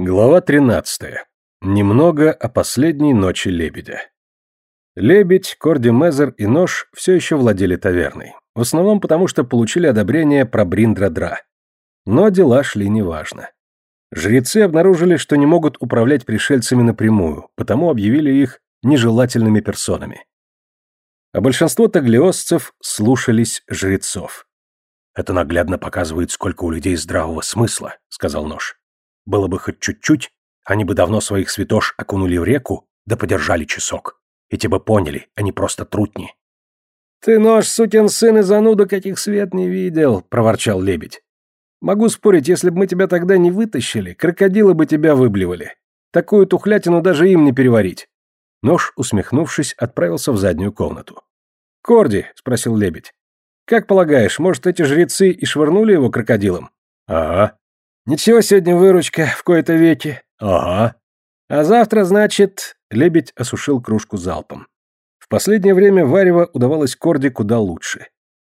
Глава 13. Немного о последней ночи лебедя. Лебедь, Корди Мезер и Нож все еще владели таверной. В основном потому, что получили одобрение про Бриндра-Дра. Но дела шли неважно. Жрецы обнаружили, что не могут управлять пришельцами напрямую, потому объявили их нежелательными персонами. А большинство таглиосцев слушались жрецов. «Это наглядно показывает, сколько у людей здравого смысла», — сказал Нож. Было бы хоть чуть-чуть, они бы давно своих святош окунули в реку, да подержали часок. И те бы поняли, они просто трутни. «Ты нож, сукин сын и зануда, каких свет не видел», — проворчал лебедь. «Могу спорить, если бы мы тебя тогда не вытащили, крокодилы бы тебя выблевали. Такую тухлятину даже им не переварить». Нож, усмехнувшись, отправился в заднюю комнату. «Корди», — спросил лебедь, — «как полагаешь, может, эти жрецы и швырнули его крокодилом?» «Ага», Ничего сегодня выручка в кои-то веки. Ага. А завтра, значит, лебедь осушил кружку залпом. В последнее время варево удавалось Корде куда лучше.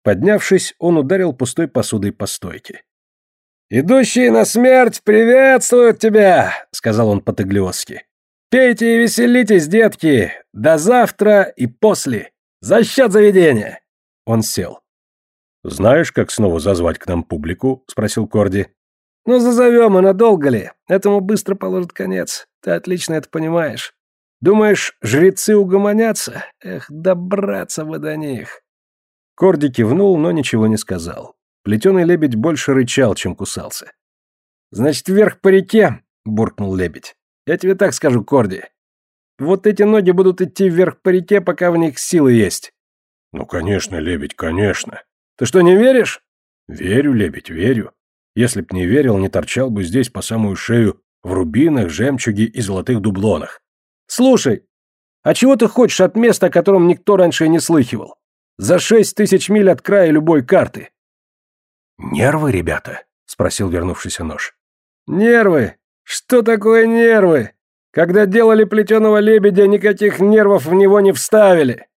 Поднявшись, он ударил пустой посудой по стойке. «Идущие на смерть приветствуют тебя!» — сказал он по-таглиоски. «Пейте и веселитесь, детки! До завтра и после! За счет заведения!» Он сел. «Знаешь, как снова зазвать к нам публику?» — спросил Корди. Ну, зазовем, и надолго ли? Этому быстро положит конец. Ты отлично это понимаешь. Думаешь, жрецы угомонятся? Эх, добраться бы до них. Корди кивнул, но ничего не сказал. Плетеный лебедь больше рычал, чем кусался. «Значит, вверх по реке», — буркнул лебедь. «Я тебе так скажу, Корди. Вот эти ноги будут идти вверх по реке, пока в них силы есть». «Ну, конечно, лебедь, конечно». «Ты что, не веришь?» «Верю, лебедь, верю. Если б не верил, не торчал бы здесь по самую шею в рубинах, жемчуге и золотых дублонах. Слушай, а чего ты хочешь от места, о котором никто раньше не слыхивал? За шесть тысяч миль от края любой карты. Нервы, ребята? Спросил вернувшийся нож. Нервы? Что такое нервы? Когда делали плетеного лебедя, никаких нервов в него не вставили.